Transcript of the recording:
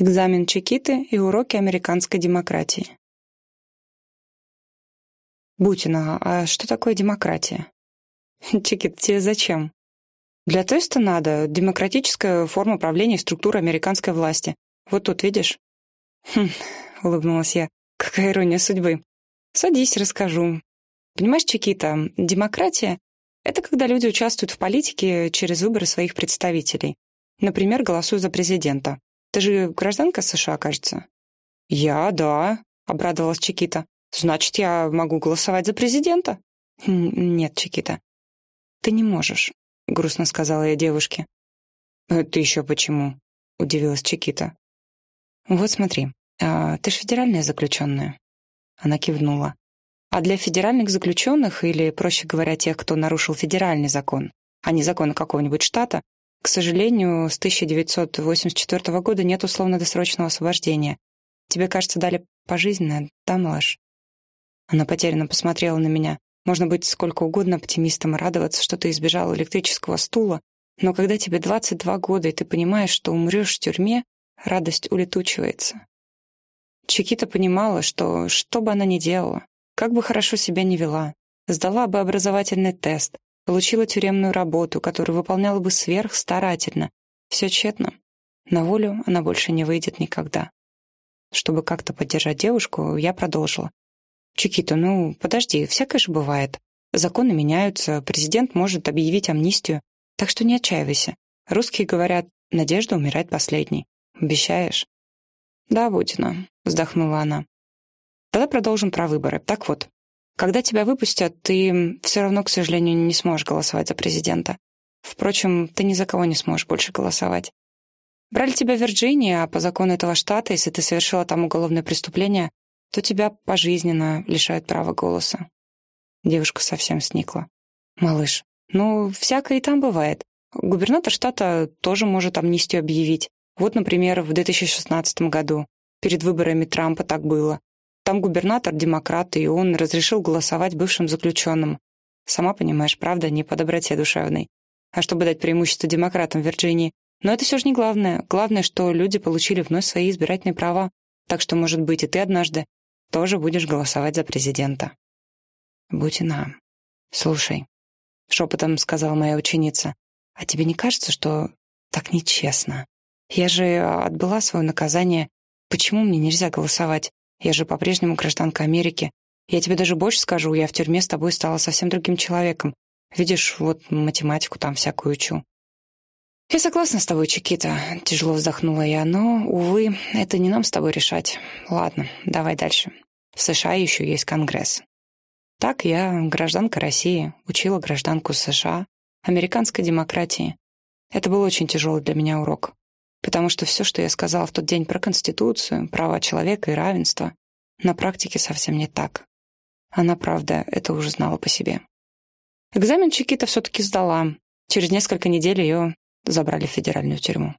Экзамен Чикиты и уроки американской демократии. Бутина, а что такое демократия? Чикит, тебе зачем? Для теста надо. Демократическая форма правления и структура американской власти. Вот тут, видишь? Хм, улыбнулась я. Какая ирония судьбы. Садись, расскажу. Понимаешь, Чикита, демократия — это когда люди участвуют в политике через выборы своих представителей. Например, голосуют за президента. Ты же гражданка США, кажется?» «Я, да», — обрадовалась Чикита. «Значит, я могу голосовать за президента?» «Хм, «Нет, Чикита, ты не можешь», — грустно сказала я девушке. «Это еще почему?» — удивилась Чикита. «Вот смотри, а ты же федеральная заключенная». Она кивнула. «А для федеральных заключенных, или, проще говоря, тех, кто нарушил федеральный закон, а не закон какого-нибудь штата, к сожалению, с 1984 года нет условно-досрочного освобождения. Тебе, кажется, дали пожизненное, да, малыш?» Она потерянно посмотрела на меня. Можно быть сколько угодно оптимистом и радоваться, что ты избежал электрического стула, но когда тебе 22 года, и ты понимаешь, что умрешь в тюрьме, радость улетучивается. Чикита понимала, что что бы она ни делала, как бы хорошо себя ни вела, сдала бы образовательный тест, Получила тюремную работу, которую выполняла бы сверхстарательно. Все тщетно. На волю она больше не выйдет никогда. Чтобы как-то поддержать девушку, я продолжила. «Чикита, ну, подожди, всякое же бывает. Законы меняются, президент может объявить амнистию. Так что не отчаивайся. Русские говорят, надежда умирает последней. Обещаешь?» «Да, Бутина», — вздохнула она. «Тогда продолжим про выборы. Так вот, когда тебя выпустят, ты все равно, к сожалению, не сможешь голосовать за президента. Впрочем, ты ни за кого не сможешь больше голосовать. Брали тебя в Вирджинии, а по закону этого штата, если ты совершила там уголовное преступление, то тебя пожизненно лишают права голоса. Девушка совсем сникла. «Малыш, ну, всякое и там бывает. Губернатор штата тоже может амнистию объявить. Вот, например, в 2016 году. Перед выборами Трампа так было. Там губернатор демократ, и он разрешил голосовать бывшим заключенным. Сама понимаешь, правда, не по доброте душевной. А чтобы дать преимущество демократам Вирджинии. Но это все же не главное. Главное, что люди получили вновь свои избирательные права. Так что, может быть, и ты однажды тоже будешь голосовать за президента. Бутина, слушай, шепотом сказала моя ученица, а тебе не кажется, что так нечестно? Я же отбыла свое наказание. Почему мне нельзя голосовать? Я же по-прежнему гражданка Америки. Я тебе даже больше скажу, я в тюрьме с тобой стала совсем другим человеком. Видишь, вот математику там всякую учу. «Я согласна с тобой, Чикита», — тяжело вздохнула я, «но, увы, это не нам с тобой решать. Ладно, давай дальше. В США еще есть Конгресс». Так я, гражданка России, учила гражданку США, американской демократии. Это был очень тяжелый для меня урок. Потому что все, что я сказала в тот день про Конституцию, права человека и равенство, на практике совсем не так. Она, правда, это уже знала по себе. Экзамен Чикита все-таки сдала. Через несколько недель ее забрали в федеральную тюрьму.